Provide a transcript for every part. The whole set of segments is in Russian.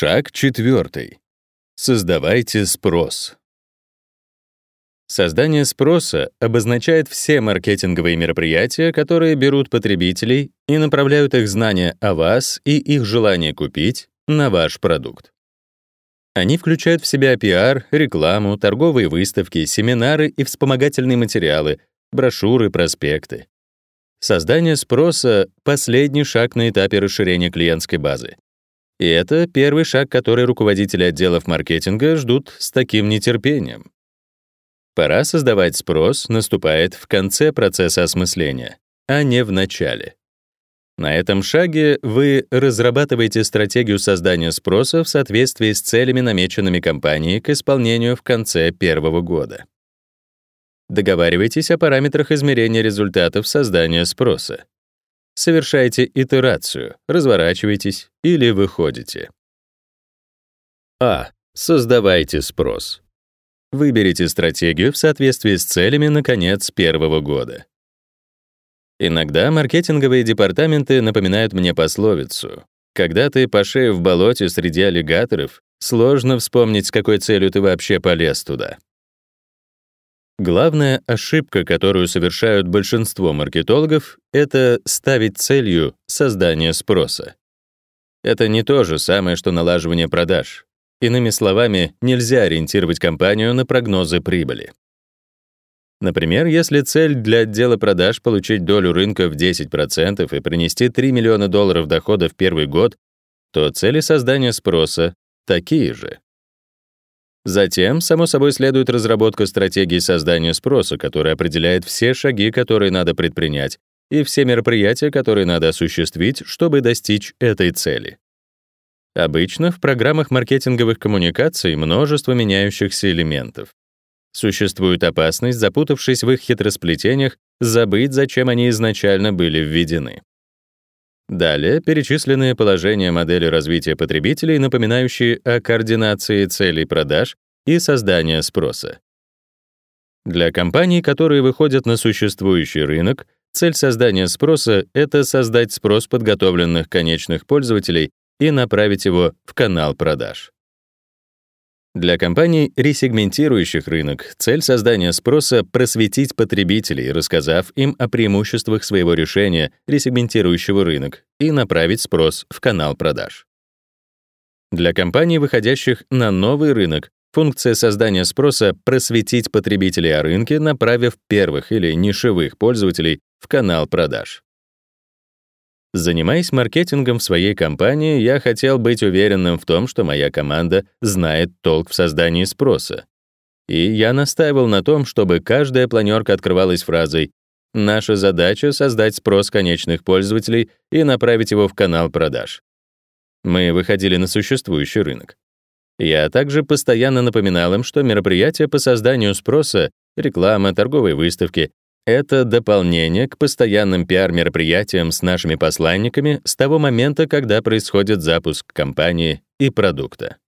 Шаг четвертый. Создавайте спрос. Создание спроса обозначает все маркетинговые мероприятия, которые берут потребителей и направляют их знания о вас и их желание купить на ваш продукт. Они включают в себя пиар, рекламу, торговые выставки, семинары и вспомогательные материалы, брошюры, проспекты. Создание спроса — последний шаг на этапе расширения клиентской базы. И это первый шаг, который руководители отделов маркетинга ждут с таким нетерпением. Пора создавать спрос наступает в конце процесса осмысления, а не в начале. На этом шаге вы разрабатываете стратегию создания спроса в соответствии с целями, намеченными компанией к исполнению в конце первого года. Договаривайтесь о параметрах измерения результатов создания спроса. Совершайте итерацию, разворачивайтесь или выходите. А. Создавайте спрос. Выберите стратегию в соответствии с целями на конец первого года. Иногда маркетинговые департаменты напоминают мне пословицу. Когда ты по шею в болоте среди аллигаторов, сложно вспомнить, с какой целью ты вообще полез туда. Главная ошибка, которую совершают большинство маркетологов, это ставить целью создание спроса. Это не то же самое, что налаживание продаж. Иными словами, нельзя ориентировать компанию на прогнозы прибыли. Например, если цель для отдела продаж получить долю рынка в 10% и принести 3 миллиона долларов дохода в первый год, то цели создания спроса такие же. Затем, само собой, следует разработка стратегии создания спроса, которая определяет все шаги, которые надо предпринять, и все мероприятия, которые надо осуществить, чтобы достичь этой цели. Обычно в программах маркетинговых коммуникаций множество меняющихся элементов. Существует опасность, запутавшись в их хитросплетениях, забыть, зачем они изначально были введены. Далее перечисленные положения модели развития потребителей, напоминающие о координации целей продаж и создания спроса. Для компаний, которые выходят на существующий рынок, цель создания спроса — это создать спрос подготовленных конечных пользователей и направить его в канал продаж. Для компаний, ресегментирующих рынок, цель создания спроса — просветить потребителей, рассказав им о преимуществах своего решения, ресегментирующего рынок, и направить спрос в канал продаж. Для компаний, выходящих на новый рынок, функция создания спроса — просветить потребителей о рынке, направив первых или нишевых пользователей в канал продаж. Занимаясь маркетингом в своей компании, я хотел быть уверенным в том, что моя команда знает толк в создании спроса. И я настаивал на том, чтобы каждая планерка открывалась фразой «Наша задача — создать спрос конечных пользователей и направить его в канал продаж». Мы выходили на существующий рынок. Я также постоянно напоминал им, что мероприятия по созданию спроса, реклама, торговые выставки это дополнение к постоянным пиар-мероприятиям с нашими посланниками с того момента, когда происходит запуск компании и продукта.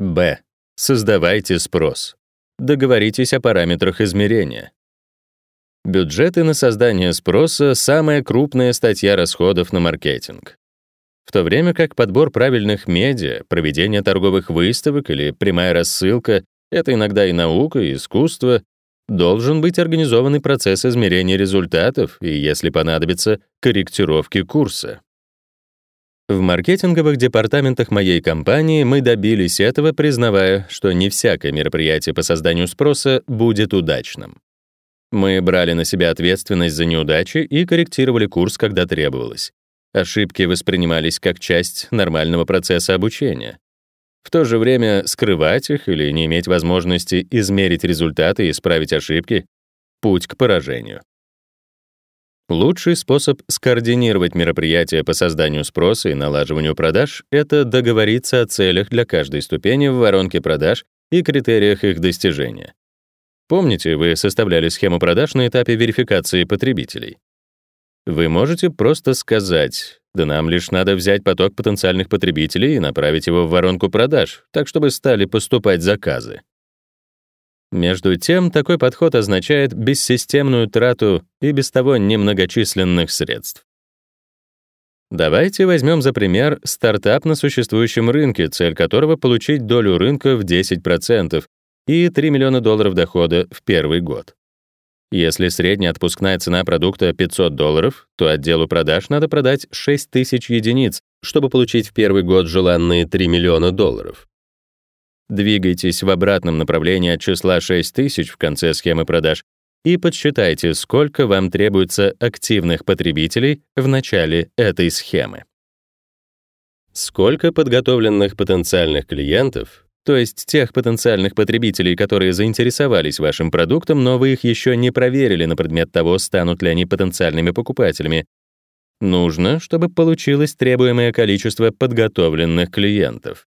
Б. Создавайте спрос. Договоритесь о параметрах измерения. Бюджеты на создание спроса — самая крупная статья расходов на маркетинг. В то время как подбор правильных медиа, проведение торговых выставок или прямая рассылка — это иногда и наука, и искусство, Должен быть организованный процесс измерения результатов и, если понадобится, корректировки курса. В маркетинговых департаментах моей компании мы добились этого, признавая, что не всякое мероприятие по созданию спроса будет удачным. Мы брали на себя ответственность за неудачи и корректировали курс, когда требовалось. Ошибки воспринимались как часть нормального процесса обучения. В то же время скрывать их или не иметь возможности измерить результаты и исправить ошибки — путь к поражению. Лучший способ скоординировать мероприятия по созданию спроса и налаживанию продаж — это договориться о целях для каждой ступени в воронке продаж и критериях их достижения. Помните, вы составляли схему продаж на этапе верификации потребителей? Вы можете просто сказать да нам лишь надо взять поток потенциальных потребителей и направить его в воронку продаж, так чтобы стали поступать заказы. Между тем, такой подход означает бессистемную трату и без того немногочисленных средств. Давайте возьмем за пример стартап на существующем рынке, цель которого — получить долю рынка в 10% и 3 миллиона долларов дохода в первый год. Если средняя отпускная цена продукта 500 долларов, то отделу продаж надо продать 6 тысяч единиц, чтобы получить в первый год желанные 3 миллиона долларов. Двигайтесь в обратном направлении от числа 6 тысяч в конце схемы продаж и подсчитайте, сколько вам требуется активных потребителей в начале этой схемы. Сколько подготовленных потенциальных клиентов, то есть тех потенциальных потребителей, которые заинтересовались вашим продуктом, но вы их еще не проверили на предмет того, станут ли они потенциальными покупателями, нужно, чтобы получилось требуемое количество подготовленных клиентов.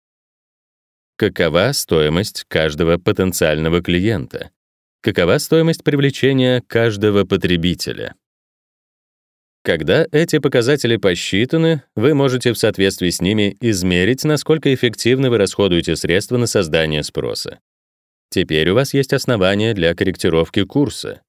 Какова стоимость каждого потенциального клиента? Какова стоимость привлечения каждого потребителя? Когда эти показатели посчитаны, вы можете в соответствии с ними измерить, насколько эффективно вы расходуете средства на создание спроса. Теперь у вас есть основания для корректировки курса.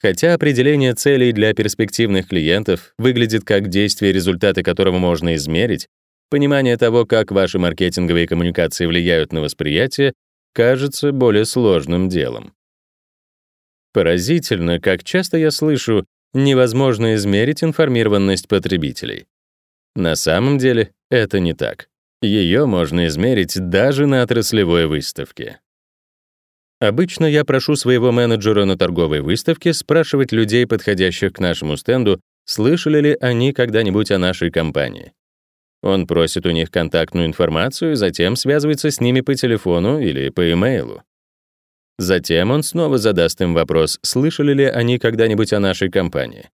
Хотя определение целей для перспективных клиентов выглядит как действие, результаты которого можно измерить, Понимание того, как ваши маркетинговые коммуникации влияют на восприятие, кажется более сложным делом. Поразительно, как часто я слышу, невозможно измерить информированность потребителей. На самом деле это не так. Ее можно измерить даже на отраслевой выставке. Обычно я прошу своего менеджера на торговой выставке спрашивать людей, подходящих к нашему стенду, слышали ли они когда-нибудь о нашей компании. Он просит у них контактную информацию, затем связывается с ними по телефону или по имейлу. Затем он снова задаст им вопрос, слышали ли они когда-нибудь о нашей компании.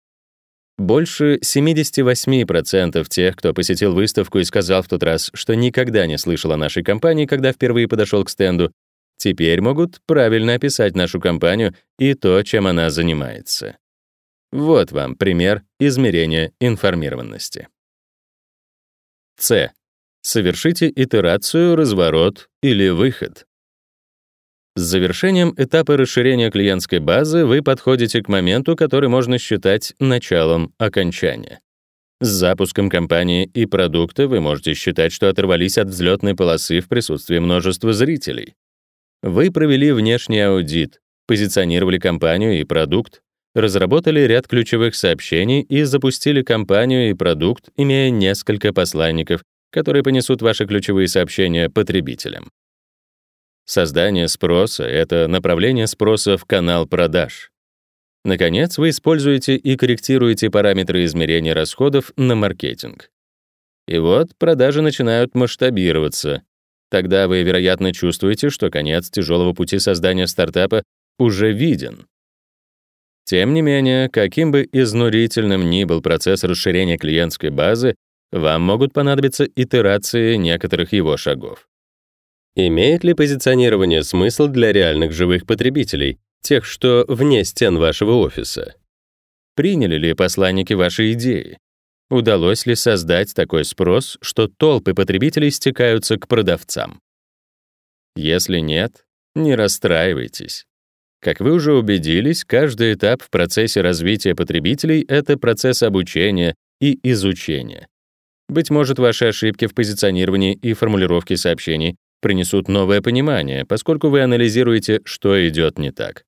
Больше 78% тех, кто посетил выставку и сказал в тот раз, что никогда не слышал о нашей компании, когда впервые подошел к стенду, теперь могут правильно описать нашу компанию и то, чем она занимается. Вот вам пример измерения информированности. С. Совершите итерацию, разворот или выход. С завершением этапа расширения клиентской базы вы подходите к моменту, который можно считать началом окончания. С запуском компании и продукта вы можете считать, что оторвались от взлетной полосы в присутствии множества зрителей. Вы провели внешний аудит, позиционировали компанию и продукт, разработали ряд ключевых сообщений и запустили кампанию и продукт, имея несколько посланников, которые понесут ваши ключевые сообщения потребителям. Создание спроса — это направление спроса в канал продаж. Наконец, вы используете и корректируете параметры измерения расходов на маркетинг. И вот продажи начинают масштабироваться. Тогда вы, вероятно, чувствуете, что конец тяжелого пути создания стартапа уже виден. Тем не менее, каким бы изнурительным ни был процесс расширения клиентской базы, вам могут понадобиться итерации некоторых его шагов. Имеет ли позиционирование смысл для реальных живых потребителей, тех, что вне стен вашего офиса? Приняли ли посланники ваши идеи? Удалось ли создать такой спрос, что толпы потребителей стекаются к продавцам? Если нет, не расстраивайтесь. Как вы уже убедились, каждый этап в процессе развития потребителей — это процесс обучения и изучения. Быть может, ваши ошибки в позиционировании и формулировке сообщений принесут новое понимание, поскольку вы анализируете, что идет не так.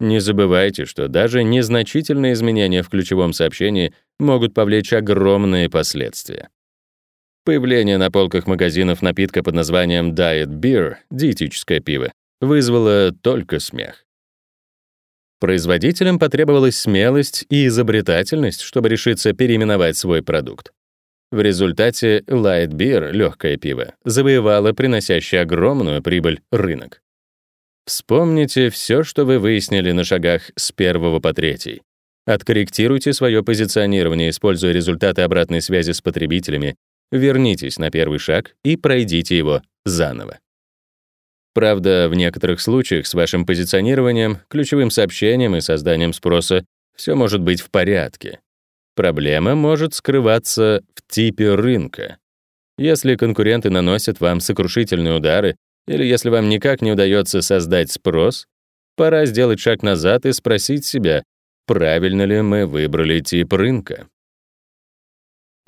Не забывайте, что даже незначительные изменения в ключевом сообщении могут повлечь огромные последствия. Появление на полках магазинов напитка под названием Diet Beer, диетическое пиво, вызвало только смех. Производителям потребовалась смелость и изобретательность, чтобы решиться переименовать свой продукт. В результате Light Beer, легкое пиво, завоевало приносящий огромную прибыль рынок. Вспомните все, что вы выяснили на шагах с первого по третий. Откорректируйте свое позиционирование, используя результаты обратной связи с потребителями, вернитесь на первый шаг и пройдите его заново. Правда, в некоторых случаях с вашим позиционированием, ключевым сообщением и созданием спроса все может быть в порядке. Проблема может скрываться в типе рынка. Если конкуренты наносят вам сокрушительные удары, или если вам никак не удается создать спрос, пора сделать шаг назад и спросить себя, правильно ли мы выбрали тип рынка.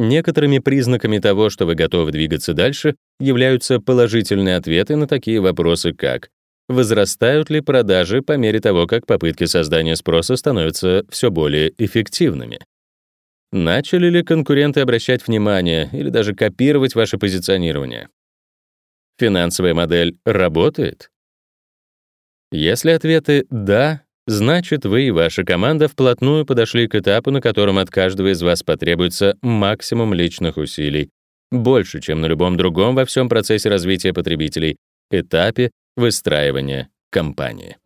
Некоторыми признаками того, что вы готовы двигаться дальше, являются положительные ответы на такие вопросы, как возрастают ли продажи по мере того, как попытки создания спроса становятся все более эффективными. Начали ли конкуренты обращать внимание или даже копировать ваше позиционирование? Финансовая модель работает? Если ответы «да», значит, вы и ваша команда вплотную подошли к этапу, на котором от каждого из вас потребуется максимум личных усилий, больше, чем на любом другом во всем процессе развития потребителей, этапе выстраивания компании.